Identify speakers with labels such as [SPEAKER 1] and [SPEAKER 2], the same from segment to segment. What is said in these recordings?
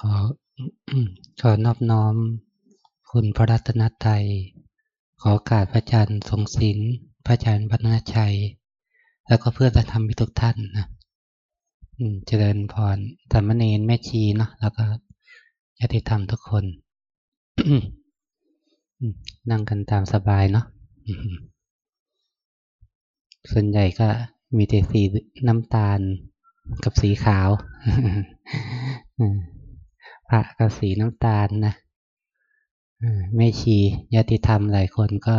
[SPEAKER 1] ขอขอนอบน้อมคุณพระรัตนตรัยขอการพระอาจารย์ทรงศิลป์พระอาจารย์พัฒนชัย แล้วก็เพื่อนธรรมทุกท่านนะเจริญพรธรรมเนรแม่ชีเนาะแล้วก็ญาติธรรมทุกคน นั่งกันตามสบายเนาะส่วนใหญ่ก็มีแต่สีน้ำตาลกับสีขาว พระกับสีน้ำตาลนะไม่ชีญาติธรรมหลายคนก็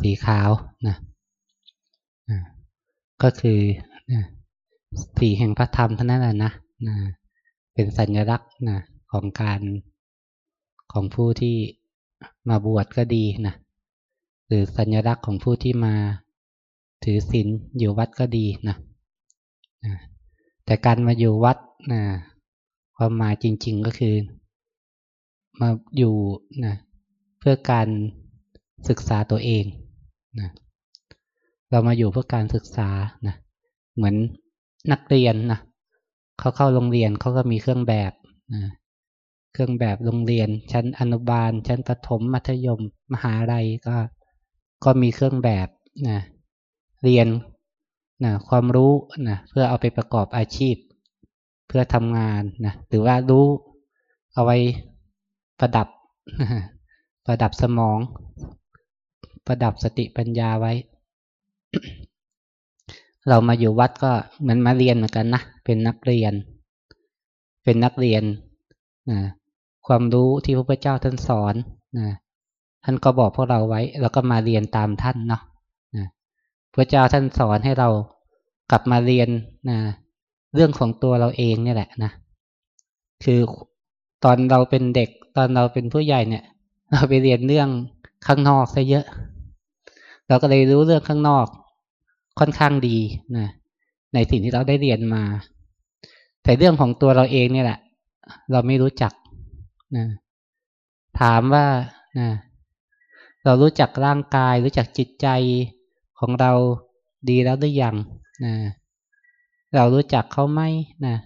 [SPEAKER 1] สีขาวนะก็คือสีแห่งพระธรรมเท่านั้นแหละนะนะเป็นสัญลักษณ์นะของการของผู้ที่มาบวชก็ดีนะหรือสัญลักษณ์ของผู้ที่มาถือศีลอยู่วัดก็ดีนะแต่การมาอยู่วัดนะ ความหมายจริง ๆก็คือ มาอยู่นะเพื่อการศึกษาตัวเองนะเรามาอยู่เพื่อการศึกษานะเหมือนนักเรียนนะเขาเข้าโรงเรียนเขาก็มีเครื่องแบบนะเครื่องแบบโรงเรียน ชั้นอนุบาล ชั้นประถมมัธยม มหาลัยก็ก็มีเครื่องแบบนะเรียนนะความรู้นะเพื่อเอาไปประกอบอาชีพ พื่อทำงานนะหรือว่ารู้เอาไว้ประดับ ประดับสมอง ประดับสติปัญญาไว้ เรามาอยู่วัดก็เหมือนมาเรียนเหมือนกันนะเป็นนักเรียน เป็นนักเรียนนะความรู้ที่พระพุทธเจ้าท่านสอนนะท่านก็บอกพวกเราไว้ แล้วก็มาเรียนตามท่านเนาะนะพระเจ้าท่านสอนให้เรากลับมาเรียนนะ เรื่องของตัวเราเองนี่แหละนะ คือตอนเราเป็นเด็กตอนเราเป็นผู้ใหญ่เนี่ย เราไปเรียนเรื่องข้างนอกซะเยอะ เราก็เลยรู้เรื่องข้างนอกค่อนข้างดีนะในสิ่งที่เราได้เรียนมา แต่เรื่องของตัวเราเองเนี่ยแหละ เราไม่รู้จักนะถามว่านะเรารู้จักร่างกาย รู้จักจิตใจของเราดีแล้วหรือยังนะ เรารู้จักเขาไหมนะ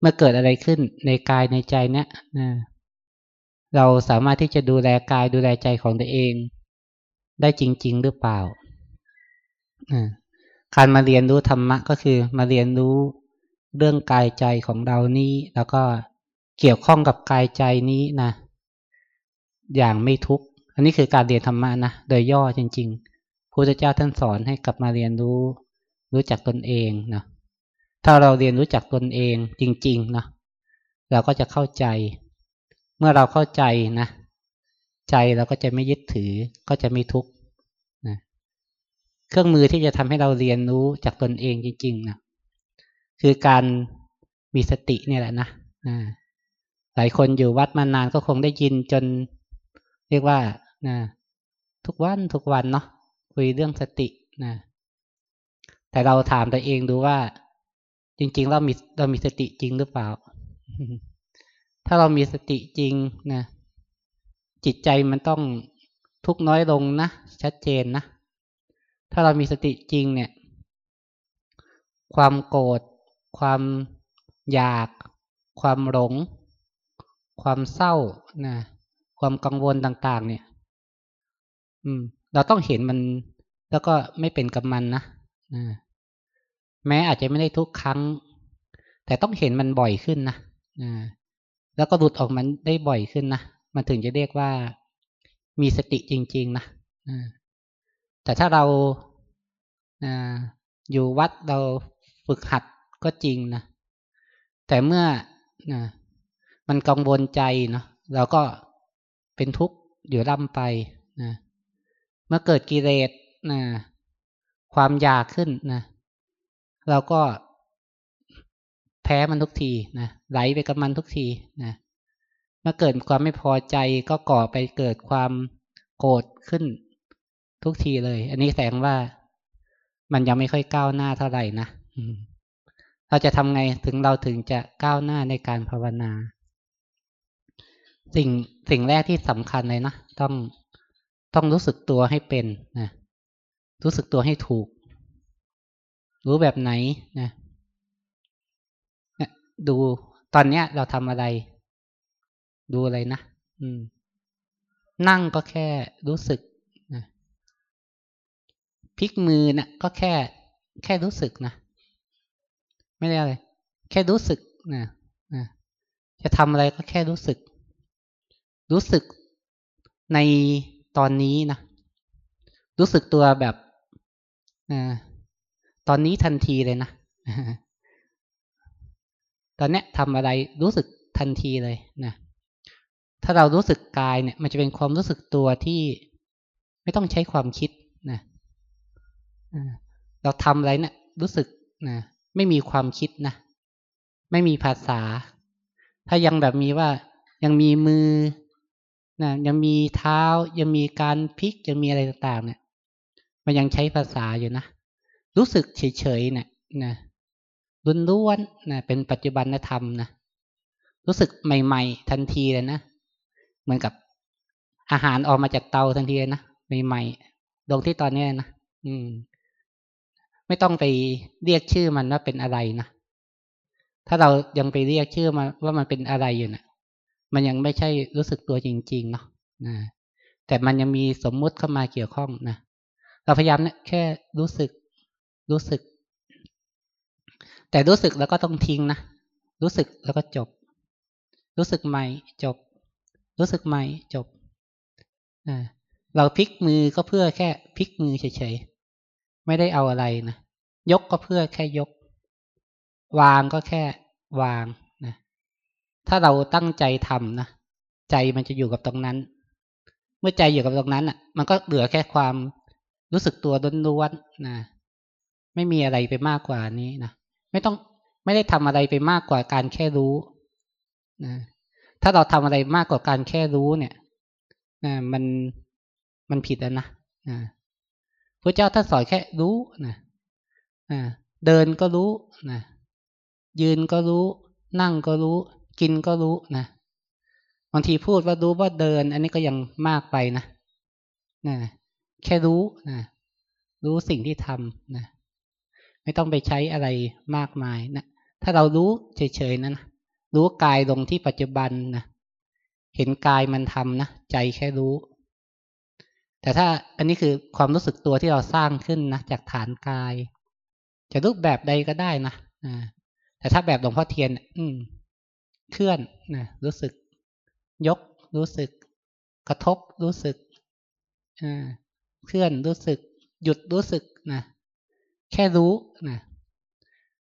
[SPEAKER 1] เมื่อเกิดอะไรขึ้นในกายในใจเนี้ยนะเราสามารถที่จะดูแลกายดูแลใจของตัวเอง ได้จริง ๆ หรือเปล่าการมาเรียนรู้ธรรมะก็คือมาเรียนรู้เรื่องกายใจของเรานี้ แล้วก็เกี่ยวข้องกับกายใจนี้นะอย่างไม่ทุกข์อันนี้คือการเรียนธรรมะนะโดยย่อจริง ๆพระพุทธเจ้าท่านสอนให้กลับมาเรียนรู้ รู้จักตนเองนะ ถ้าเราเรียนรู้จักตนเองจริง ๆ นะ เราก็จะเข้าใจ เมื่อเราเข้าใจนะ ใจเราก็จะไม่ยึดถือ ก็จะไม่ทุกข์นะเครื่องมือที่จะทำให้เราเรียนรู้จากตนเองจริง ๆ นะ คือการมีสติเนี่ยแหละนะหลายคนอยู่วัดมานานก็คงได้ยินจนเรียกว่านะทุกวันทุกวันเนาะคุยเรื่องสตินะแต่เราถามตัวเองดูว่า จริง ๆ เรามีเรามีสติจริงหรือเปล่า ถ้าเรามีสติจริงนะจิตใจมันต้องทุกน้อยลงนะชัดเจนนะถ้าเรามีสติจริงเนี่ย ความโกรธความอยาก ความหลง ความเศร้านะความกังวลต่างๆ เนี่ย อืม เราต้องเห็นมันแล้วก็ไม่เป็นกับมันนะ แม้อาจจะไม่ได้ทุกครั้ง แต่ต้องเห็นมันบ่อยขึ้นนะแล้วก็หลุดออกมันได้บ่อยขึ้นนะมันถึงจะเรียกว่ามีสติจริง ๆ นะแต่ถ้าเราอยู่วัดเราฝึกหัดก็จริงนะแต่เมื่อมันกังวลใจเนาะเราก็เป็นทุกข์อยู่ร่ำไปนะเมื่อเกิดกิเลสนะความอยากขึ้นนะ เราก็แพ้มันทุกทีนะไหลไปกับมันทุกทีนะเมื่อเกิดความไม่พอใจก็ก่อไปเกิดความโกรธขึ้นทุกทีเลย อันนี้แสดงว่ามันยังไม่ค่อยก้าวหน้าเท่าไหร่นะเราจะทำไงถึงเราถึงจะก้าวหน้าในการภาวนา สิ่งสิ่งแรกที่สำคัญเลยนะต้องต้องรู้สึกตัวให้เป็นนะรู้สึกตัวให้ถูก รู้แบบไหนนะดูตอนเนี้ย เราทำอะไร ดูอะไรนะอืมนั่งก็แค่รู้สึกนะพลิกมือนะ่ะ ก็แค่ แค่รู้สึกนะไม่ได้อะไร แค่รู้สึกนะนะจะทำอะไรก็แค่รู้สึก รู้สึกในตอนนี้นะรู้สึกตัวแบบอ ตอนนี้ทันทีเลยนะ ตอนนี้ทำอะไรรู้สึกทันทีเลยนะถ้าเรารู้สึกกายเนี่ย มันจะเป็นความรู้สึกตัวที่ไม่ต้องใช้ความคิดนะเราทำอะไรเนี่ยรู้สึกนะไม่มีความคิดนะไม่มีภาษา ถ้ายังแบบมีว่ายังมีมือนะยังมีเท้า ยังมีการพลิกยังมีอะไรต่างๆ เนี่ย มันยังใช้ภาษาอยู่นะ รู้สึกเฉยๆเนี่ยนะล้วนๆนะเป็นปัจจุบันธรรมนะรู้สึกใหม่ ๆ ทันทีเลยนะเหมือนกับอาหารออกมาจากเตาทันทีนะใหม่ๆตรงที่ตอนนี้นะอืม ไม่ต้องไปเรียกชื่อมันว่าเป็นอะไรนะถ้าเรายังไปเรียกชื่อมาว่ามันเป็นอะไรอยู่นะมันยังไม่ใช่รู้สึกตัวจริง ๆ เนาะนะแต่มันยังมีสมมุติเข้ามาเกี่ยวข้องนะเราพยายามเนี่ยแค่รู้สึก รู้สึก แต่รู้สึกแล้วก็ต้องทิ้งนะ รู้สึกแล้วก็จบ รู้สึกใหม่จบ รู้สึกใหม่จบเราพลิกมือก็เพื่อแค่พลิกมือเฉยๆ ไม่ได้เอาอะไรนะ ยกก็เพื่อแค่ยก วางก็แค่วางนะ ถ้าเราตั้งใจทำนะ ใจมันจะอยู่กับตรงนั้น เมื่อใจอยู่กับตรงนั้นอะ มันก็เหลือแค่ความรู้สึกตัวล้วนๆนะ ไม่มีอะไรไปมากกว่านี้นะไม่ต้องไม่ได้ทำอะไรไปมากกว่าการแค่รู้นะถ้าเราทำอะไรมากกว่าการแค่รู้เนี่ยนะมันมันผิดแล้วนะนะพระเจ้าท่านสอนแค่รู้นะนะเดินก็รู้นะยืนก็รู้ นั่งก็รู้ กินก็รู้นะบางทีพูดว่ารู้ว่าเดิน อันนี้ก็ยังมากไปนะนะแค่รู้นะรู้สิ่งที่ทำนะ ไม่ต้องไปใช้อะไรมากมายนะ ถ้าเรารู้เฉยๆนะรู้กายลงที่ปัจจุบันนะ เห็นกายมันทำนะ ใจแค่รู้ แต่ถ้าอันนี้คือความรู้สึกตัวที่เราสร้างขึ้นนะจากฐานกาย จะรูปแบบใดก็ได้นะแต่ถ้าแบบหลวงพ่อเทียน อืม เคลื่อนนะรู้สึก ยก รู้สึก กระทบรู้สึกเคลื่อนรู้สึก หยุดรู้สึกนะ แค่รู้นะ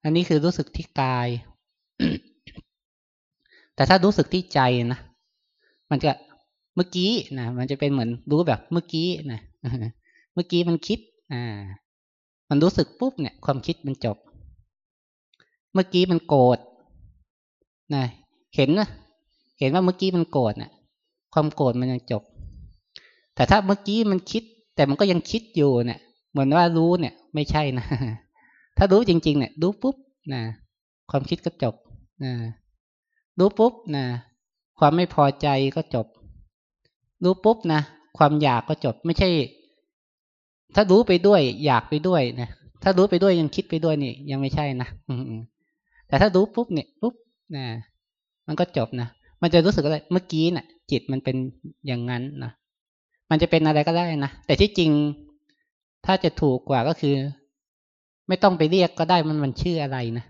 [SPEAKER 1] อันนี้คือรู้สึกที่กาย แต่ถ้ารู้สึกที่ใจนะมันจะเมื่อกี้นะมันจะเป็นเหมือนรู้แบบเมื่อกี้นะเมื่อกี้มันคิด อ่า มันรู้สึกปุ๊บเนี่ย ความคิดมันจบ เมื่อกี้มันโกรธนะเห็นนะเห็นว่าเมื่อกี้มันโกรธนะความโกรธมันยังจบ แต่ถ้าเมื่อกี้มันคิด แต่มันก็ยังคิดอยู่เนะี่ย เหมือนว่ารู้เนี่ย ไม่ใช่นะ ถ้ารู้จริง ๆ เนี่ย รู้ปุ๊บนะความคิดก็จบนะรู้ปุ๊บนะความไม่พอใจก็จบ รู้ปุ๊บนะความอยากก็จบ ไม่ใช่ ถ้ารู้ไปด้วย อยากไปด้วยนะถ้ารู้ไปด้วยยังคิดไปด้วยนี่ ยังไม่ใช่นะแต่ถ้ารู้ปุ๊บเนี่ยปุ๊บนะมันก็จบนะมันจะรู้สึกอะไรเมื่อกี้นะ่ะ จิตมันเป็นอย่างนั้นนะมันจะเป็นอะไรก็ได้นะแต่ที่จริง ถ้าจะถูกกว่าก็คือ ไม่ต้องไปเรียกก็ได้มันมันชื่ออะไรนะ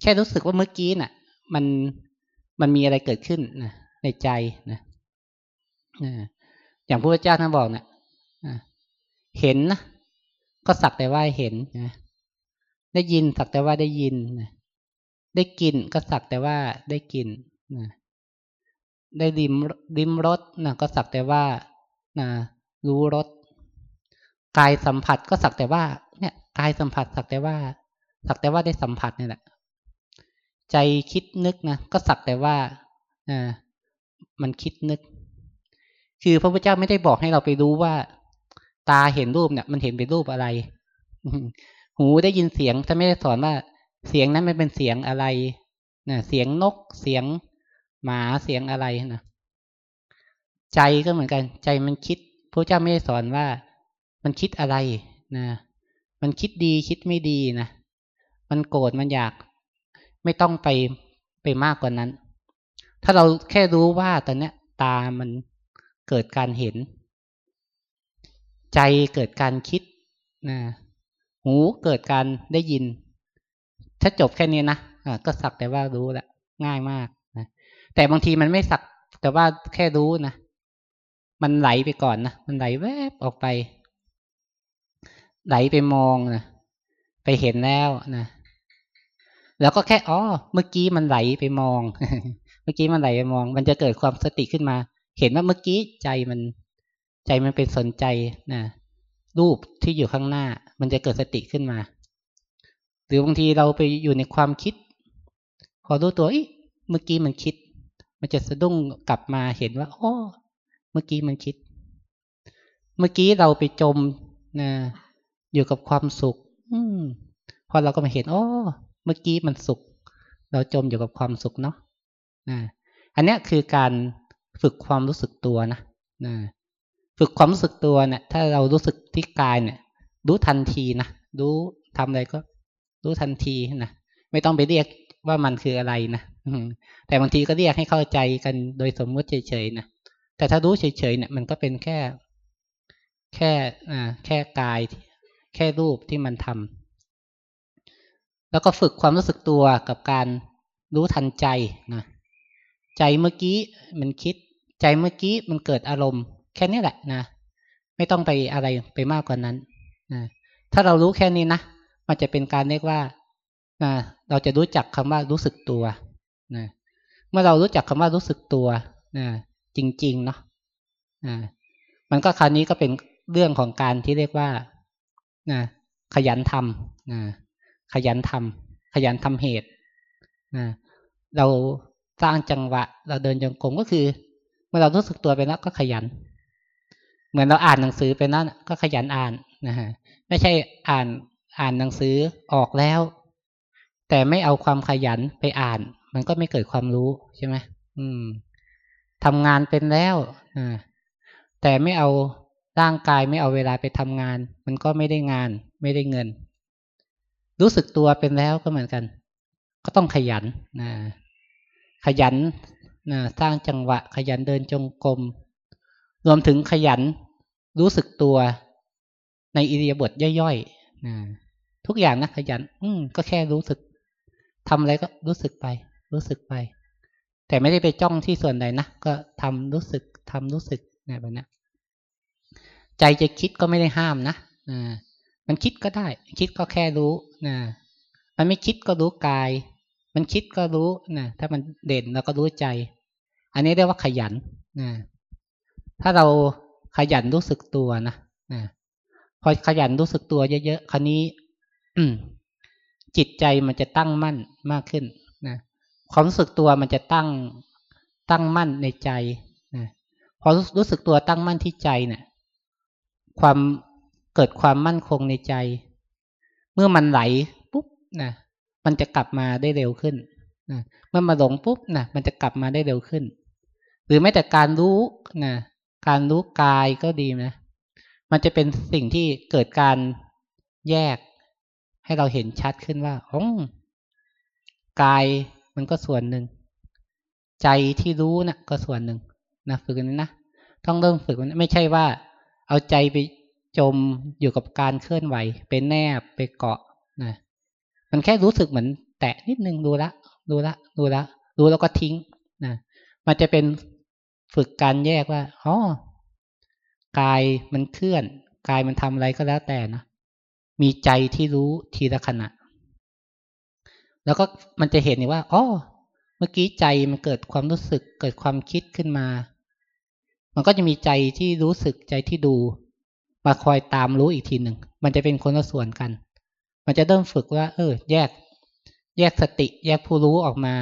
[SPEAKER 1] แค่รู้สึกว่าเมื่อกี้นะ่ะ มันมันมีอะไรเกิดขึ้นนะในใจนะอย่างพระเจ้าท่านบอกนะ่ะเห็นนะก็สักแต่ว่าเห็นนะได้ยินสักแต่ว่าได้ยินนะได้กินก็สักแต่ว่าได้กินนะได้ริมริมรสนะก็สักแต่ว่านะรู้รส กายสัมผัสก็สักแต่ว่า เนี่ยกายสัมผัสสักแต่ว่า สักแต่ว่าได้สัมผัสนี่แหละ ใจคิดนึกนะก็สักแต่ว่าอ่ามันคิดนึก คือพระพุทธเจ้าไม่ได้บอกให้เราไปรู้ว่า ตาเห็นรูปเนี่ย มันเห็นเป็นรูปอะไร หูได้ยินเสียงท่านไม่ได้สอนว่าเสียงนั้นมันเป็นเสียงอะไรนะเสียงนกเสียงหมาเสียงอะไรนะใจก็เหมือนกัน ใจมันคิดพระเจ้าไม่ได้สอนว่า มันคิดอะไรนะมันคิดดีคิดไม่ดีนะมันโกรธมันอยากไม่ต้องไปไปมากกว่านั้น ถ้าเราแค่รู้ว่าตอนเนี้ยตามันเกิดการเห็น ใจเกิดการคิดนะหูเกิดการได้ยิน ถ้าจบแค่นี้นะะก็สักแต่ว่ารู้แหละง่ายมากนะแต่บางทีมันไม่สักแต่ว่าแค่รู้นะมันไหลไปก่อนนะมันไหลแวบออกไป ไหลไปมองนะไปเห็นแล้วนะแล้วก็แค่อ๋อเมื่อกี้มันไหลไปมอง เมื่อกี้มันไหลไปมอง มันจะเกิดความสติขึ้นมา เห็นว่าเมื่อกี้ใจมัน ใจมันเป็นสนใจนะรูปที่อยู่ข้างหน้า มันจะเกิดสติขึ้นมา หรือบางทีเราไปอยู่ในความคิด พอรู้ตัวเมื่อกี้มันคิด มันจะสะดุ้งกลับมาเห็นว่าโอ้เมื่อกี้มันคิด เมื่อกี้เราไปจมนะ อยู่กับความสุข อืมพอเราก็มาเห็นโอ้เมื่อกี้มันสุข เราจมอยู่กับความสุขเนาะนะอันนี้คือการฝึกความรู้สึกตัวนะนะฝึกความรู้สึกตัวเนะี่ย ถ้าเรารู้สึกที่กายเนี่ย รู้ทันทีนะรู้ทำอะไรก็ รู้ทันทีนะไม่ต้องไปเรียกว่ามันคืออะไรนะแต่บางทีก็เรียกให้เข้าใจกันโดยสมมติเฉยๆนะแต่ถ้ารู้เฉยๆเนี่ย มันก็เป็นแค่ แค่อ่าแค่กาย แค่รูปที่มันทำแล้วก็ฝึกความรู้สึกตัวกับการรู้ทันใจนะใจเมื่อกี้มันคิด ใจเมื่อกี้มันเกิดอารมณ์ แค่นี้แหละนะไม่ต้องไปอะไรไปมากกว่านั้นนะถ้าเรารู้แค่นี้นะมันจะเป็นการเรียกว่านะเราจะรู้จักคำว่ารู้สึกตัวนะเมื่อเรารู้จักคำว่ารู้สึกตัวนะจริงๆเนาะนะมันก็คราวนี้ก็เป็นเรื่องของการที่เรียกว่า นะขยันทำนะขยันทำขยันทำเหตุนะเราสร้างจังหวะ เราเดินจงกรมก็คือเมื่อเรารู้สึกตัวไปแล้วก็ขยัน เหมือนเราอ่านหนังสือไปนั้นก็ขยันอ่านนะฮะไม่ใช่อ่านอ่านหนังสือออกแล้ว แต่ไม่เอาความขยันไปอ่าน มันก็ไม่เกิดความรู้ใช่ไหมอืมทำงานเป็นแล้วอ่าแต่ไม่เอา ร่างกายไม่เอาเวลาไปทำงาน มันก็ไม่ได้งาน ไม่ได้เงิน รู้สึกตัวเป็นแล้วก็เหมือนกัน ก็ต้องขยันนะขยันนะสร้างจังหวะ ขยันเดินจงกรมรวมถึงขยันรู้สึกตัวในอิริยาบถย่อยๆนะทุกอย่างนะขยัน อืมก็แค่รู้สึกทำอะไรก็รู้สึกไป รู้สึกไป แต่ไม่ได้ไปจ้องที่ส่วนใดนะก็ทำรู้สึกทำรู้สึกนะแบบนี้ ใจจะคิดก็ไม่ได้ห้ามนะอ่ามันคิดก็ได้ คิดก็แค่รู้นะมันไม่คิดก็รู้กาย มันคิดก็รู้นะถ้ามันเด่นเราก็รู้ใจ อันนี้เรียกว่าขยันนะถ้าเราขยันรู้สึกตัวนะนะพอขยันรู้สึกตัวเยอะๆคราวนี้จิตใจมันจะตั้งมั่นมากขึ้นนะความรู้สึกตัวมันจะตั้งตั้งมั่นในใจนะพอรู้สึกตัวตั้งมั่นที่ใจเนะี่ย ความเกิดความมั่นคงในใจ เมื่อมันไหลปุ๊บนะมันจะกลับมาได้เร็วขึ้นนะเมื่อมาหลงปุ๊บนะมันจะกลับมาได้เร็วขึ้น หรือแม้แต่การรู้นะการรู้กายก็ดีนะ มันจะเป็นสิ่งที่เกิดการแยก ให้เราเห็นชัดขึ้นว่าอ๋อกายมันก็ส่วนหนึ่ง ใจที่รู้นะ่ะ ก็ส่วนหนึ่งนะฝึกกันนะ ต้องเริ่มฝึกมันไม่ใช่ว่า เอาใจไปจมอยู่กับการเคลื่อนไหว ไปแนบไปเกาะนะมันแค่รู้สึกเหมือน แตะนิดนึงดูละดูละดูละดูแล้วก็ทิ้งนะมันจะเป็นฝึกการแยกว่าอ๋อกายมันเคลื่อน กายมันทำอะไรก็แล้วแต่นะมีใจที่รู้ทีละขณะ แล้วก็มันจะเห็นว่าอ๋อเมื่อกี้ใจมันเกิดความรู้สึกเกิดความคิดขึ้นมา มันก็จะมีใจที่รู้สึกใจที่ดู มาคอยตามรู้อีกทีหนึ่ง มันจะเป็นคนละส่วนกัน มันจะเริ่มฝึกว่า เออ แยก แยกสติแยกผู้รู้ออกมา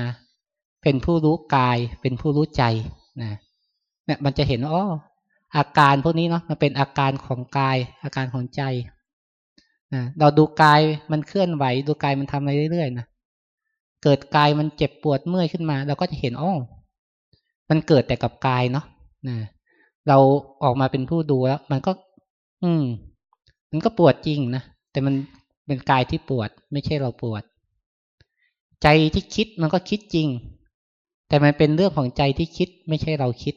[SPEAKER 1] เป็นผู้รู้กาย เป็นผู้รู้ใจนะเนี่ยมันจะเห็นอ๋ออาการพวกนี้เนาะมันเป็นอาการของกาย อาการของใจนะเราดูกายมันเคลื่อนไหว ดูกายมันทำอะไรเรื่อยๆนะเกิดกายมันเจ็บปวดเมื่อยขึ้นมา เราก็จะเห็นอ๋อมันเกิดแต่กับกายเนาะนะ เราออกมาเป็นผู้ดูแล้ว มันก็ อืม มันก็ปวดจริงนะ แต่มันเป็นกายที่ปวด ไม่ใช่เราปวด ใจที่คิดมันก็คิดจริง แต่มันเป็นเรื่องของใจที่คิด ไม่ใช่เราคิด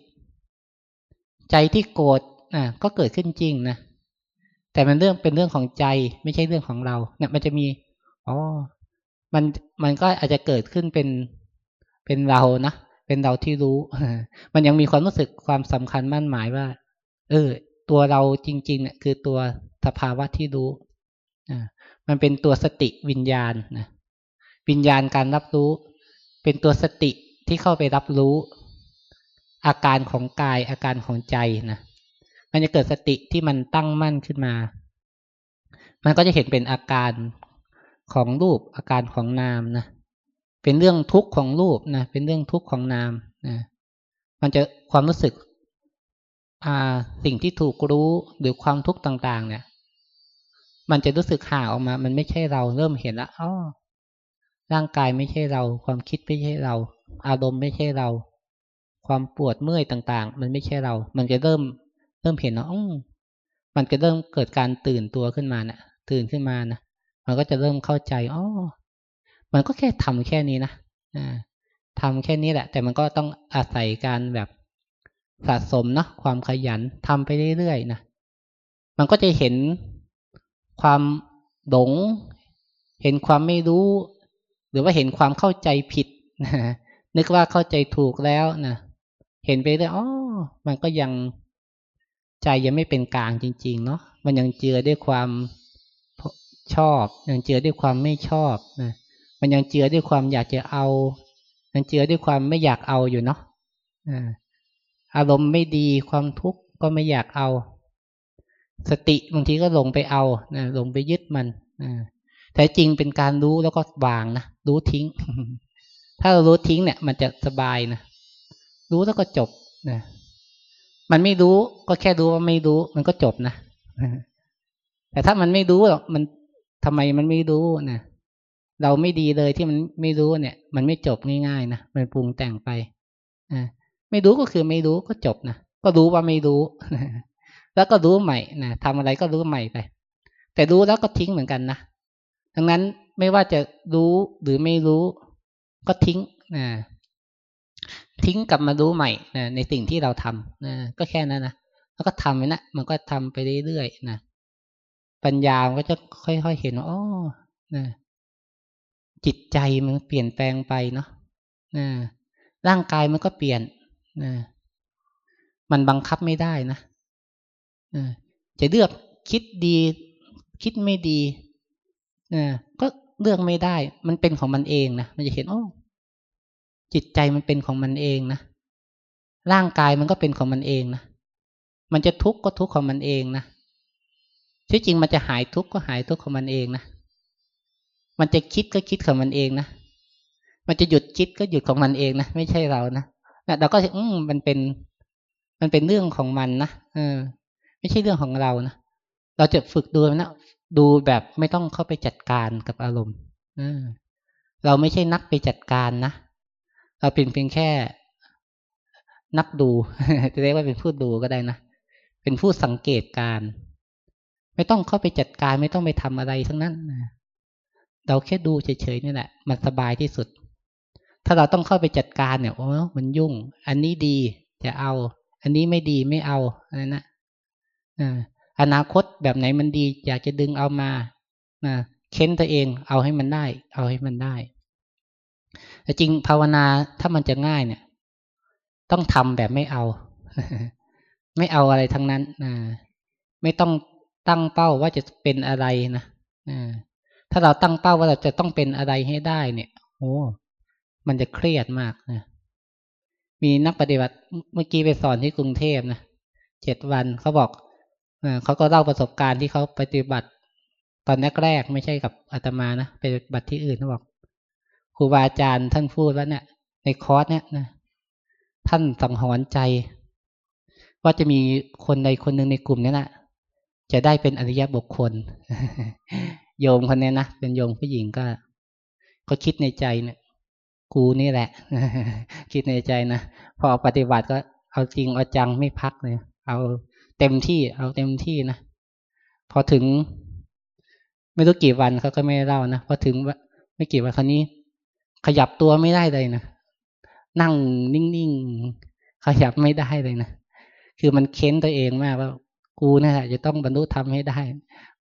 [SPEAKER 1] ใจที่โกรธอะก็เกิดขึ้นจริงนะ แต่มันเรื่องเป็นเรื่องของใจไม่ใช่เรื่องของเรา เนี่ย มันจะมีอ๋อมันมันก็อาจจะเกิดขึ้นเป็นเป็นเรานะ เป็นเราที่รู้ มันยังมีความรู้สึกความสำคัญมั่นหมายว่า เออ ตัวเราจริง ๆ เนี่ย คือตัวสภาวะที่รู้มันเป็นตัวสติวิญญาณนะวิญญาณการรับรู้ เป็นตัวสติที่เข้าไปรับรู้ อาการของกายอาการของใจนะมันจะเกิดสติที่มันตั้งมั่นขึ้นมา มันก็จะเห็นเป็นอาการของรูปอาการของนามนะ เป็นเรื่องทุกข์ของรูปนะเป็นเรื่องทุกข์ของนามนะมันจะความรู้สึกอ่าสิ่งที่ถูกรู้หรือความทุกข์ต่าง ๆ เนี่ย มันจะรู้สึกห่าออกมา มันไม่ใช่เราเริ่มเห็นแล้วอ๋อร่างกายไม่ใช่เรา ความคิดไม่ใช่เรา อารมณ์ไม่ใช่เรา ความปวดเมื่อยต่างๆ มันไม่ใช่เรา มันจะเริ่มเริ่มเห็นเนาะมันจะเริ่มเกิดการตื่นตัวขึ้นมาเนะ่ะ ตื่นขึ้นมานะมันก็จะเริ่มเข้าใจอ๋อ มันก็แค่ทำแค่นี้นะทำแค่นี้แหละ แต่มันก็ต้องอาศัยการแบบสะสมเนาะความขยันทำไปเรื่อยๆนะมันก็จะเห็นความหลง เห็นความไม่รู้ หรือว่าเห็นความเข้าใจผิดนะนึกว่าเข้าใจถูกแล้วนะเห็นไปเรื่อยอ๋อมันก็ยังใจยังไม่เป็นกลางจริง ๆ เนาะมันยังเจือด้วยความชอบ ยังเจือด้วยความไม่ชอบนะ มันยังเจือด้วยความอยากจะเอายังเจือด้วยความไม่อยากเอาอยู่เนาะอารมณ์ไม่ดีความทุกข์ก็ไม่อยากเอา สติบางทีก็ลงไปเอานะลงไปยึดมันแต่จริงเป็นการรู้แล้วก็วางนะรู้ทิ้ง ถ้าเรารู้ทิ้งเนี่ย มันจะสบายนะรู้แล้วก็จบนะมันไม่รู้ก็แค่รู้ว่าไม่รู้ มันก็จบนะแต่ถ้ามันไม่รู้หรอกมันทำไมมันไม่รู้นะ เราไม่ดีเลยที่มันไม่รู้เนี่ย มันไม่จบง่ายๆนะมันปรุงแต่งไปอ่าไม่รู้ก็คือไม่รู้ก็จบนะก็รู้ว่าไม่รู้ แล้วก็รู้ใหม่นะทำอะไรก็รู้ใหม่ไป แต่รู้แล้วก็ทิ้งเหมือนกันนะดังนั้นไม่ว่าจะรู้หรือไม่รู้ ก็ทิ้งนะทิ้งกลับมารู้ใหม่นะในสิ่งที่เราทำนะก็แค่นั้นนะแล้วก็ทำไปนะมันก็ทำไปเรื่อยๆนะปัญญามันก็จะค่อยๆเห็นว่าอ๋อนะ จิตใจมันเปลี่ยนแปลงไปเนาะนะร่างกายมันก็เปลี่ยนนะมันบังคับไม่ได้นะนะจะเลือกคิดดี คิดไม่ดีนะก็เลือกไม่ได้ มันเป็นของมันเองนะมันจะเห็นโอ้จิตใจมันเป็นของมันเองนะร่างกายมันก็เป็นของมันเองนะมันจะทุกข์ก็ทุกข์ของมันเองนะที่จริงมันจะหายทุกข์ก็หายทุกข์ของมันเองนะ มันจะคิดก็คิดของมันเองนะ มันจะหยุดคิดก็หยุดของมันเองนะ ไม่ใช่เรานะนะเราก็อืมมันเป็น มันเป็นเรื่องของมันนะเออ ไม่ใช่เรื่องของเรานะ เราจะฝึกดูนะ ดูแบบไม่ต้องเข้าไปจัดการกับอารมณ์เออเราไม่ใช่นักไปจัดการนะ เราเป็นเพียงแค่นักดู จะเรียกว่าเป็นผู้ดูก็ได้นะ เป็นผู้สังเกตการ ไม่ต้องเข้าไปจัดการ ไม่ต้องไปทำอะไรทั้งนั้นนะ เราแค่ดูเฉยๆนี่แหละ มันสบายที่สุด ถ้าเราต้องเข้าไปจัดการเนี่ยโอ้มันยุ่ง อันนี้ดีจะเอา อันนี้ไม่ดีไม่เอาอะไรนะอนาคตแบบไหนมันดี อยากจะดึงเอามาเค้นตัวเองเอาให้มันได้ เอาให้มันได้แต่จริงภาวนาถ้ามันจะง่ายเนี่ย ต้องทำแบบไม่เอา ไม่เอาอะไรทั้งนั้นไม่ต้องตั้งเป้าว่าจะเป็นอะไรนะ ถ้าเราตั้งเป้าว่าเราจะต้องเป็นอะไรให้ได้เนี่ย โอ้ มันจะเครียดมากนะ มีนักปฏิบัติเมื่อกี้ไปสอนที่กรุงเทพนะเจ็ดวันเขาบอกเขาก็เล่าประสบการณ์ที่เขาปฏิบัติ ตอนแรกๆไม่ใช่กับอาตมานะไปปฏิบัติที่อื่นเขาบอกครูบาอาจารย์ท่านพูดว่าเนี่ย ในคอร์สเนี่ยนะท่านสังหรณ์ใจ ว่าจะมีคนใดคนหนึ่งในกลุ่มนี้นะจะได้เป็นอริยบุคคลโยมคนนี้นะเป็นโยมผู้หญิงก็ก็คิดในใจเนี่ยกูนี่แหละ คิดในใจนะพอปฏิบัติก็เอาจริงเอาจังไม่พักเลยเอาเต็มที่ เอาเต็มที่นะพอถึง ไม่รู้กี่วันเขาก็ไม่เล่านะพอถึงไม่กี่วันคราวนี้ ขยับตัวไม่ได้เลยนะนั่งนิ่งๆขยับไม่ได้เลยนะคือมันเค้นตัวเองมากว่า กูนี่แหละจะต้องบรรลุธรรมให้ได้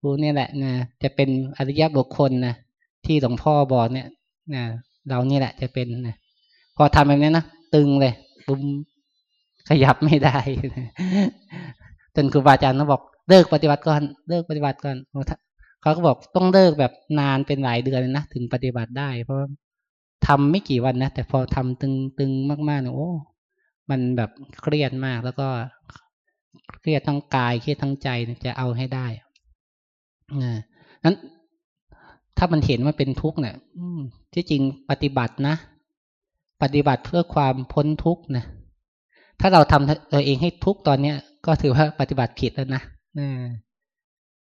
[SPEAKER 1] กูนี่แหละนะจะเป็นอริยบุคคลนะที่หลวงพ่อบอกเนี่ยนะเรานี่แหละจะเป็นนะพอทำแบบนี้นะตึงเลยปุ้มขยับไม่ได้จนครูบาอาจารย์เขาบอกเลิกปฏิบัติก่อนเลิกปฏิบัติก่อนเขาก็บอกต้องเลิกแบบนานเป็นหลายเดือนนะถึงปฏิบัติได้ เพราะทำไม่กี่วันนะแต่พอทำตึงตึงมากๆเนี่ยโอ้ มันแบบเครียดมากแล้วก็เครียดทั้งกายเครียดทั้งใจจะเอาให้ได้ นั้นถ้ามันเห็นว่าเป็นทุกข์เนี่ยที่จริงปฏิบัตินะ ปฏิบัติเพื่อความพ้นทุกข์นะถ้าเราทำตัวเองให้ทุกข์ตอนเนี้ย ก็ถือว่าปฏิบัติผิดแล้วนะ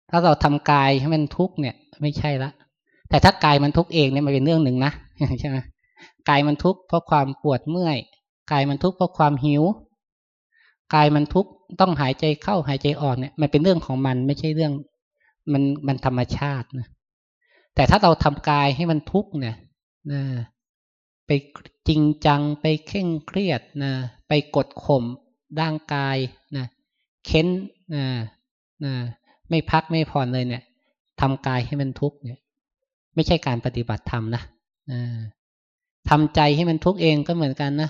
[SPEAKER 1] ถ้าเราทำกายให้มันทุกข์เนี่ย ไม่ใช่ละ แต่ถ้ากายมันทุกข์เองเนี่ยมันเป็นเรื่องหนึ่งนะใช่ไหมกายมันทุกข์เพราะความปวดเมื่อยกายมันทุกข์เพราะความหิวกายมันทุกข์ต้องหายใจเข้าหายใจออกเนี่ย มันเป็นเรื่องของมันไม่ใช่เรื่อง มันมันธรรมชาตินะแต่ถ้าเราทำกายให้มันทุกข์เนี่ยนะไปจริงจังไปเข่งเครียดนะไปกดข่มร่างกายนะเค้นนะนะไม่พักไม่ผ่อนเลยเนี่ยทำกายให้มันทุกข์เนี่ย ไม่ใช่การปฏิบัติธรรมนะทำใจให้มันทุกข์เองก็เหมือนกันนะ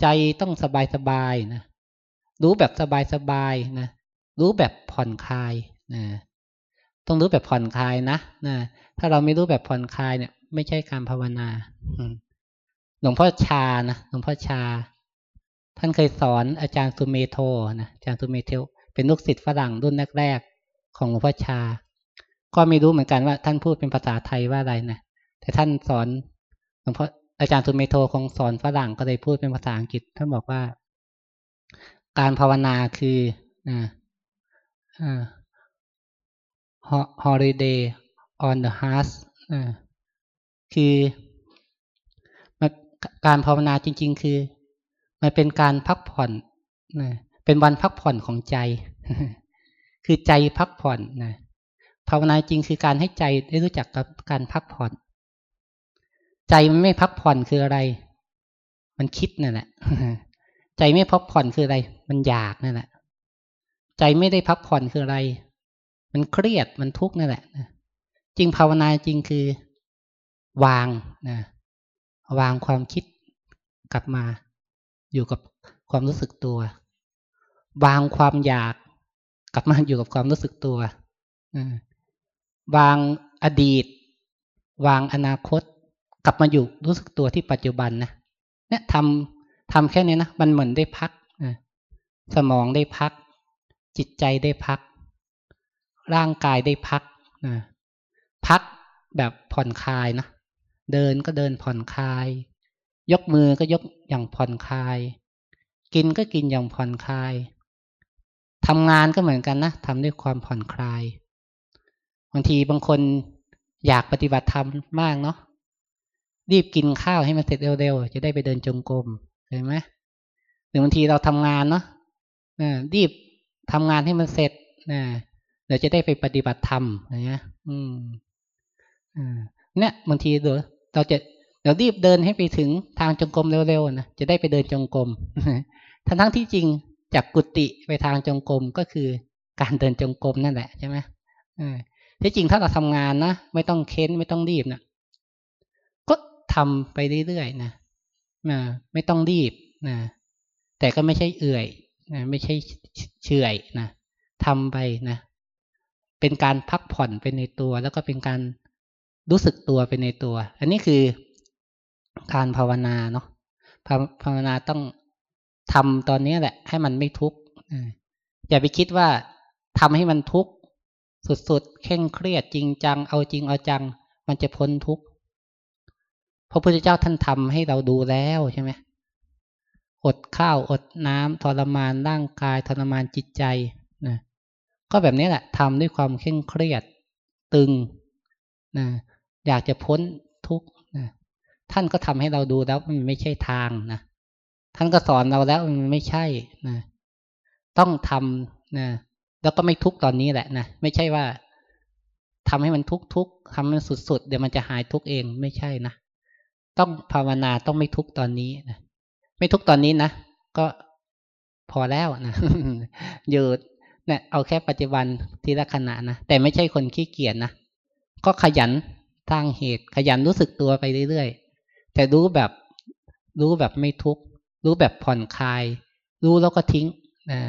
[SPEAKER 1] ใจต้องสบายสบายนะรู้แบบสบายสบายนะรู้แบบผ่อนคลาย นะต้องรู้แบบผ่อนคลายนะนะถ้าเราไม่รู้แบบผ่อนคลายเนี่ย ไม่ใช่การภาวนาหลวงพ่อชานะหลวงพ่อชา ท่านเคยสอนอาจารย์สุเมโทนะอาจารย์สุเมโทเป็นลูกศิษย์ฝรั่งรุ่นแรกๆของหลวงพ่อชา ก็ไม่รู้เหมือนกันว่า ท่านพูดเป็นภาษาไทยว่าอะไรนะแต่ท่านสอนหลวงพ่ออาจารย์สุเมโทคงสอนฝรั่งก็เลยพูดเป็นภาษาอังกฤษท่านบอกว่า การภาวนาคืออ่า holiday on the heart คือการภาวนาจริง ๆ คือ มันเป็นการพักผ่อนเป็นวันพักผ่อนของใจ คือใจพักผ่อนนะภาวนาจริงคือการให้ใจได้รู้จักกับการพักผ่อน ใจมันไม่พักผ่อนคืออะไร มันคิดนั่นแหละ ใจไม่พักผ่อนคืออะไร มันอยากนั่นแหละ ใจไม่ได้พักผ่อนคืออะไร มันเครียดมันทุกข์นั่นแหละจริงภาวนาจริงคือ วางนะวางความคิดกลับมา อยู่กับความรู้สึกตัว วางความอยากกลับมาอยู่กับความรู้สึกตัววางอดีต วางอนาคต กลับมาอยู่รู้สึกตัวที่ปัจจุบันนะเนี่ยทำทำแค่นี้นะมันเหมือนได้พักสมองได้พัก จิตใจได้พัก ร่างกายได้พักนะพักแบบผ่อนคลายนะเดินก็เดินผ่อนคลาย ยกมือก็ยกอย่างผ่อนคลาย กินก็กินอย่างผ่อนคลายทำงานก็เหมือนกันนะทำด้วยความผ่อนคลาย บางทีบางคนอยากปฏิบัติธรรมมากเนาะรีบกินข้าวให้มันเสร็จเร็วๆจะได้ไปเดินจงกรมเห็นไหมหรือบางทีเราทำงานเนาะรีบทำงานให้มันเสร็จนะ ดี๋ยวจะได้ไปปฏิบัติธรรมอย่างเงี้ย อืมเนี่ยบางทีเดี๋ยวเราจะเดี๋ยวรีบเดินให้ไปถึงทางจงกรมเร็วๆนะจะได้ไปเดินจงกรมทั้งทั้งที่จริงจากกุฏิไปทางจงกรมก็คือการเดินจงกรมนั่นแหละใช่ไหมที่จริงถ้าเราทำงานนะไม่ต้องเค้นไม่ต้องรีบนะก็ทำไปเรื่อยๆนะนะไม่ต้องรีบนะแต่ก็ไม่ใช่เอื่อยนะไม่ใช่เฉยนะทำไปนะ เป็นการพักผ่อนไปในตัว แล้วก็เป็นการรู้สึกตัวไปในตัว อันนี้คือการภาวนาเนาะภาวนาต้องทำตอนนี้แหละ ให้มันไม่ทุกข์อย่าไปคิดว่าทำให้มันทุกข์สุดๆเคร่งเครียดจริงจัง เอาจริงเอาจัง มันจะพ้นทุกข์พระพุทธเจ้าท่านทำให้เราดูแล้วใช่ไหมอดข้าวอดน้ำทรมานร่างกายทรมานจิตใจนะ ก็แบบนี้แหละทำด้วยความเคร่งเครียดตึงนะอยากจะพ้นทุกข์นะท่านก็ทำให้เราดูแล้วมันไม่ใช่ทางนะท่านก็สอนเราแล้วมันไม่ใช่นะต้องทำนะแล้วก็ไม่ทุกตอนนี้แหละนะไม่ใช่ว่าทำให้มันทุกทุกทำมันสุดๆเดี๋ยวมันจะหายทุกเองไม่ใช่นะต้องภาวนาต้องไม่ทุกตอนนี้นะไม่ทุกตอนนี้นะก็พอแล้วนะอยู่ เนี่ยเอาแค่ปัจจุบันทีละขณะนะแต่ไม่ใช่คนขี้เกียจนะก็ขยันสร้างเหตุขยันรู้สึกตัวไปเรื่อยๆ แต่รู้แบบรู้แบบไม่ทุกข์รู้แบบผ่อนคลาย รู้แล้วก็ทิ้งนะ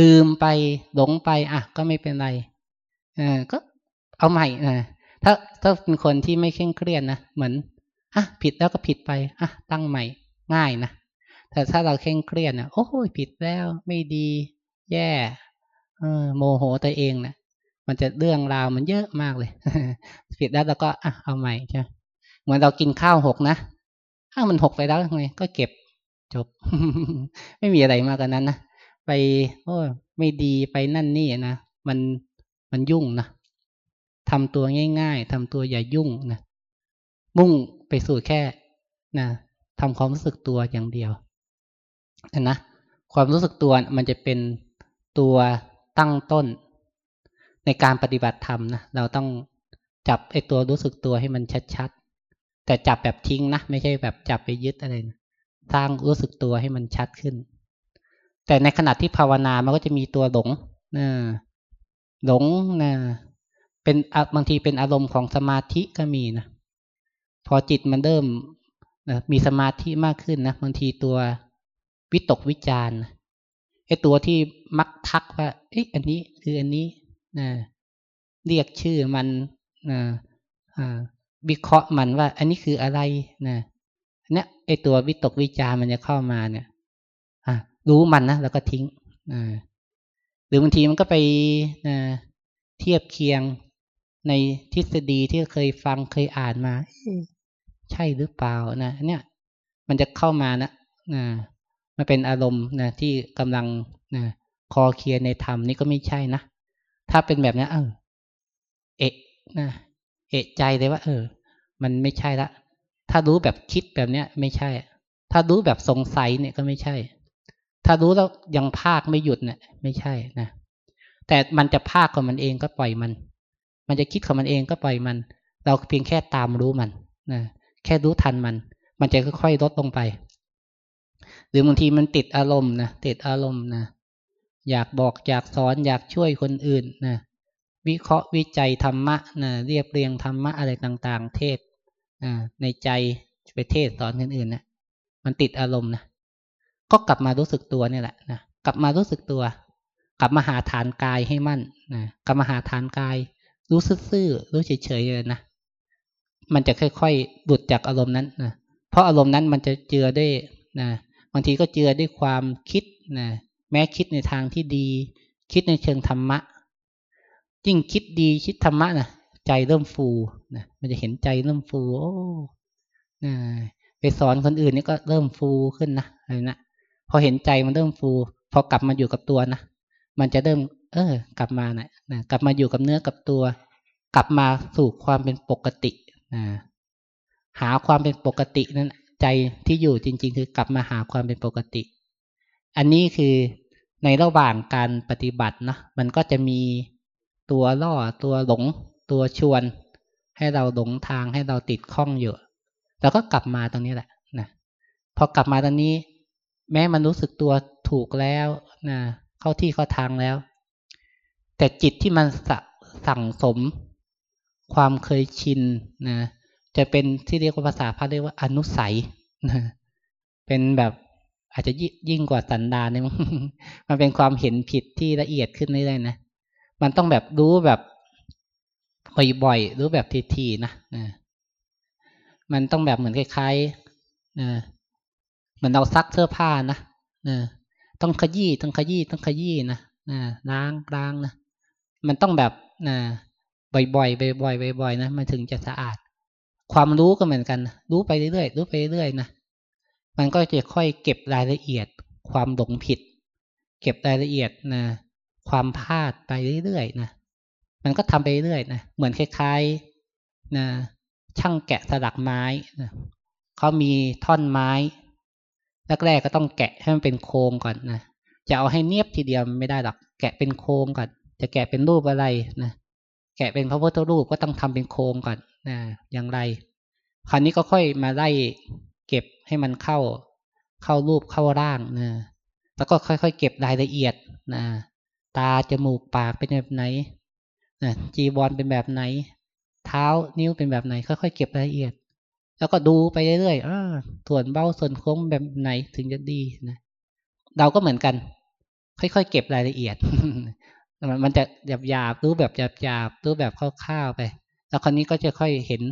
[SPEAKER 1] ดื่มไปหลงไป อะ ก็ไม่เป็นไรอ่าก็เอาใหม่นะถ้าถ้าเป็นคนที่ไม่เคร่งเครียดนะเหมือนอะผิดแล้วก็ผิดไปอะตั้งใหม่ง่ายนะแต่ถ้าเราเคร่งเครียดนะโอ้โหผิดแล้วไม่ดี แย่เออโมโหตัวเองนะมันจะเรื่องราวมันเยอะมากเลย ผิดแล้วเราก็อะเอาใหม่ใช่เหมือนเรากินข้าวหกนะถ้ามันหกไปแล้วไงก็เก็บจบ ไม่มีอะไรมากกว่านั้นนะไป โอ้ไม่ดีไปนั่นนี่นะมันมันยุ่งนะทำตัวง่าย ๆทำตัวอย่ายุ่งนะมุ่งไปสู่แค่นะทำความรู้สึกตัวอย่างเดียวนะความรู้สึกตัวมันจะเป็น ตัวตั้งต้น ในการปฏิบัติธรรมนะเราต้องจับไอ้ตัวรู้สึกตัวให้มันชัดๆแต่จับแบบทิ้งนะไม่ใช่แบบจับไปยึดอะไรนะสร้างรู้สึกตัวให้มันชัดขึ้น แต่ในขณะที่ภาวนามันก็จะมีตัวหลงนะหลงนะเป็นบางทีเป็นอารมณ์ของสมาธิก็มีนะพอจิตมันเริ่มนะมีสมาธิมากขึ้นนะบางทีตัววิตกวิจาร ไอ้ตัวที่มักทักว่าเอ๊ะอันนี้คืออันนี้นะเรียกชื่อมันนะวิเคราะห์มันว่า อันนี้คืออะไรนะเนี่ยไอตัววิตกวิจารมันจะเข้ามาเนี่ยอะรู้มันนะแล้วก็ทิ้งอ่าหรือบางทีมันก็ไปนะเทียบเคียงในทฤษฎีที่เคยฟังเคยอ่านมาใช่หรือเปล่านะเนี่ย มันจะเข้ามานะนะ มันเป็นอารมณ์นะที่กำลังนะคอเคลียในธรรมนี่ก็ไม่ใช่นะ ถ้าเป็นแบบนี้เออเอะนะเอะใจเลยว่า เออ มันไม่ใช่ละ ถ้ารู้แบบคิดแบบเนี้ย ไม่ใช่ ถ้ารู้แบบสงสัยเนี่ยก็ไม่ใช่ ถ้ารู้แล้วยังภาคไม่หยุดเนี่ยไม่ใช่นะแต่มันจะภาคของมันเองก็ปล่อยมัน มันจะคิดของมันเองก็ปล่อยมัน เราเพียงแค่ตามรู้มันนะแค่รู้ทันมัน มันจะค่อยๆลดลงไป หรือบางทีมันติดอารมณ์นะติดอารมณ์นะอยากบอกอยากสอนอยากช่วยคนอื่นนะวิเคราะห์วิจัยธรรมะนะเรียบเรียงธรรมะอะไรต่างๆ เทศในใจไปเทศสอนคนอื่นนะมันติดอารมณ์นะก็กลับมารู้สึกตัวนี่แหละนะกลับมารู้สึกตัว กลับมาหาฐานกายให้มั่นนะกลับมาหาฐานกาย รู้ซื่อๆรู้เฉยๆเลยนะมันจะค่อยๆหลุดจากอารมณ์นั้นนะเพราะอารมณ์นั้นมันจะเจือได้นะางทีก็เจือด้วยความคิดนะแม้คิดในทางที่ดี คิดในเชิงธรรมะ ยิ่งคิดดีคิดธรรมะนะใจเริ่มฟูนะมันจะเห็นใจเริ่มฟูโอ้นะไปสอนคนอื่นนี่ก็เริ่มฟูขึ้นนะอะไรนะพอเห็นใจมันเริ่มฟู พอกลับมาอยู่กับตัวนะมันจะเริ่ม เออ กลับมานะนะกลับมาอยู่กับเนื้อกับตัว กลับมาสู่ความเป็นปกตินะหาความเป็นปกตินั้น ใจที่อยู่จริง ๆ คือกลับมาหาความเป็นปกติ อันนี้คือในระหว่างการปฏิบัตินะมันก็จะมีตัวล่อตัวหลง ตัวชวน ให้เราหลงทางให้เราติดข้องอยู่เราก็กลับมาตรงนี้แหละนะพอกลับมาตรงนี้ แม้มันรู้สึกตัวถูกแล้วนะเข้าที่เข้าทางแล้ว แต่จิตที่มันสสั่งสม ความเคยชินนะ จะเป็นที่เรียกว่าภาษาพระเรียกว่าอนุสัยเป็นแบบอาจจะยิ่งกว่าสันดานเนี่ยมันเป็นความเห็นผิดที่ละเอียดขึ้นเรื่อยนะมันต้องแบบรู้แบบบ่อยๆรือแบบทีๆนะนะมันต้องแบบเหมือนคล้ายๆนะเหมือนเราซักเสื้อผ้านะนะต้องขยี้ต้องขยี้ต้องขยี้นะนะล้างล้างนะมันต้องแบบนะบ่อยๆบ่อยๆบ่อยๆนะมันถึงจะสะอาด ความรู้ก็เหมือนกัน รู้ไปเรื่อยๆรู้ไปเรื่อยๆนะมันก็จะค่อยเก็บรายละเอียด ความหลงผิด เก็บรายละเอียดนะความพลาดไปเรื่อยๆนะมันก็ทำไปเรื่อยๆนะเหมือนคล้ายๆนะช่างแกะสลักไม้นะเขามีท่อนไม้แรกๆก็ต้องแกะให้มันเป็นโครงก่อนนะจะเอาให้เนียบทีเดียวไม่ได้หรอกแกะเป็นโครงก่อนจะแกะเป็นรูปอะไรนะ แกะเป็นพระพุทธรูปก็ต้องทำเป็นโครงก่อนนะอย่างไร คราวนี้ก็ค่อยมาไล่เก็บให้มันเข้า เข้ารูปเข้าร่างนะแล้วก็ค่อยๆ เก็บรายละเอียดนะตาจมูกปากเป็นแบบไหนนะจีบอลเป็นแบบไหน เท้านิ้วเป็นแบบไหน ค่อยๆ เก็บรายละเอียด แล้วก็ดูไปเรื่อยๆส่วนเบ้าส่วนโค้งแบบไหนถึงจะดีนะเราก็เหมือนกัน ค่อยๆ เก็บรายละเอียด มันจะหยาบหยาบรู้แบบหยาบหยาบรู้แบบคร่าวๆไป แล้วคราวนี้ก็จะค่อยเห็น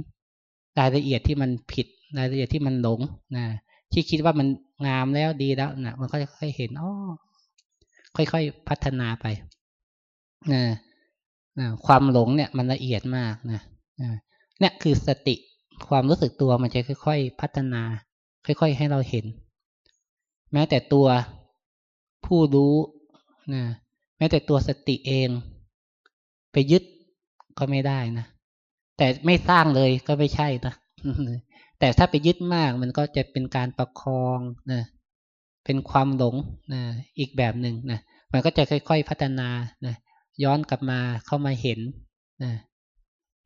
[SPEAKER 1] รายละเอียดที่มันผิดรายละเอียดที่มันหลงนะที่คิดว่ามันงามแล้วดีแล้วนะมันก็จะค่อยเห็นอ๋อค่อยๆพัฒนาไปนะนะความหลงเนี่ยมันละเอียดมากนะนะเนี่ยคือสติความรู้สึกตัวมันจะค่อย ๆ พัฒนา ค่อย ๆ ให้เราเห็น แม้แต่ตัวผู้รู้นะ แม้แต่ตัวสติเอง ไปยึดก็ไม่ได้นะแต่ไม่สร้างเลยก็ไม่ใช่นะแต่ถ้าไปยึดมากมันก็จะเป็นการประคองนะเป็นความหลงนะอีกแบบหนึ่งนะมันก็จะค่อย ๆพัฒนานะย้อนกลับมาเข้ามาเห็นนะ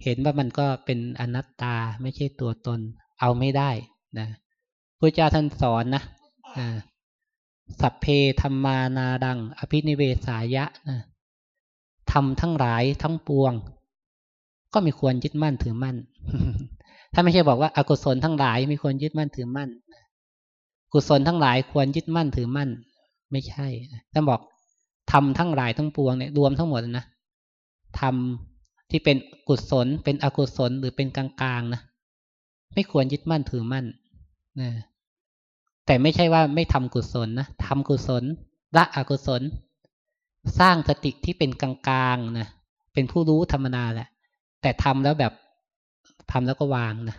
[SPEAKER 1] เห็นว่ามันก็เป็นอนัตตาไม่ใช่ตัวตน เอาไม่ได้นะพระเจ้าท่านสอนนะ สัพเพธรรมานาดัง อภินิเวสายะนะทำทั้งหลายทั้งปวง ก็มีควรยึดมั่นถือมั่น ถ้าไม่ใช่บอกว่าอากุศลทั้งหลายมีควรยึดมั่นถือมั่น กุศลทั้งหลายควรยึดมั่นถือมั่น ไม่ใช่ท่านบอกทำทั้งหลายทั้งปวงเนี่ยรวมทั้งหมดนะทำที่เป็นกุศลเป็นอกุศลหรือเป็นกลางๆนะไม่ควรยึดมั่นถือมั่นนะ แต่ไม่ใช่ว่าไม่ทำกุศลนะทำกุศลละอกุศล สร้างสติที่เป็นกลางๆนะเป็นผู้รู้ธรรมนาแหละ แต่ทำแล้วแบบทำแล้วก็วางนะ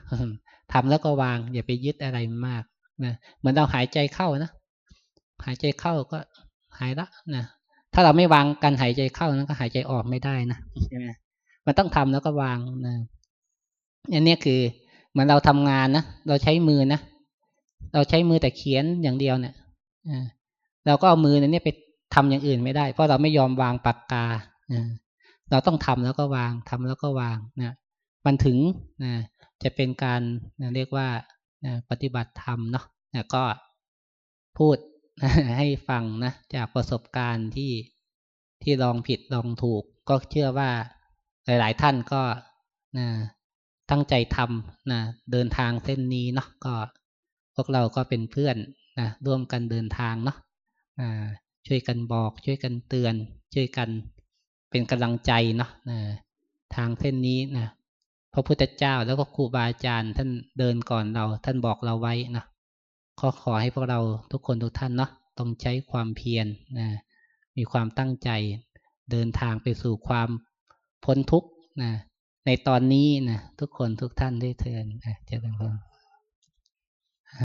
[SPEAKER 1] ทำแล้วก็วาง อย่าไปยึดอะไรมากนะเหมือนเราหายใจเข้านะหายใจเข้าก็หายละนะถ้าเราไม่วางการหายใจเข้านั้นก็หายใจออกไม่ได้นะใช่ไหมมันต้องทำแล้วก็วางนะอันนี้คือเหมือนเราทำงานนะเราใช้มือนะ เราใช้มือแต่เขียนอย่างเดียวเนี่ยเราก็เอามือเนี่ยไปทำอย่างอื่นไม่ได้ เพราะเราไม่ยอมวางปากกาเราต้องทำแล้วก็วางทำแล้วก็วางนะมันถึงนะจะเป็นการนะเรียกว่านะปฏิบัติธรรมเนาะนะก็พูดให้ฟังนะจากประสบการณ์ที่ที่ลองผิดลองถูก ก็เชื่อว่าหลาย ๆ ท่านก็นะตั้งใจทำนะเดินทางเส้นนี้เนาะก็ พวกเราก็เป็นเพื่อนนะร่วมกันเดินทางเนาะช่วยกันบอก ช่วยกันเตือน ช่วยกันเป็นกำลังใจเนาะทางเส้นนี้นะพระพุทธเจ้าแล้วก็ครูบาอาจารย์ท่านเดินก่อนเรา ท่านบอกเราไว้นะขอขอให้พวกเราทุกคนทุกท่านเนาะต้องใช้ความเพียรนะมีความตั้งใจเดินทางไปสู่ความพ้นทุกข์นะในตอนนี้นะทุกคนทุกท่านได้เทินนะเจริญพร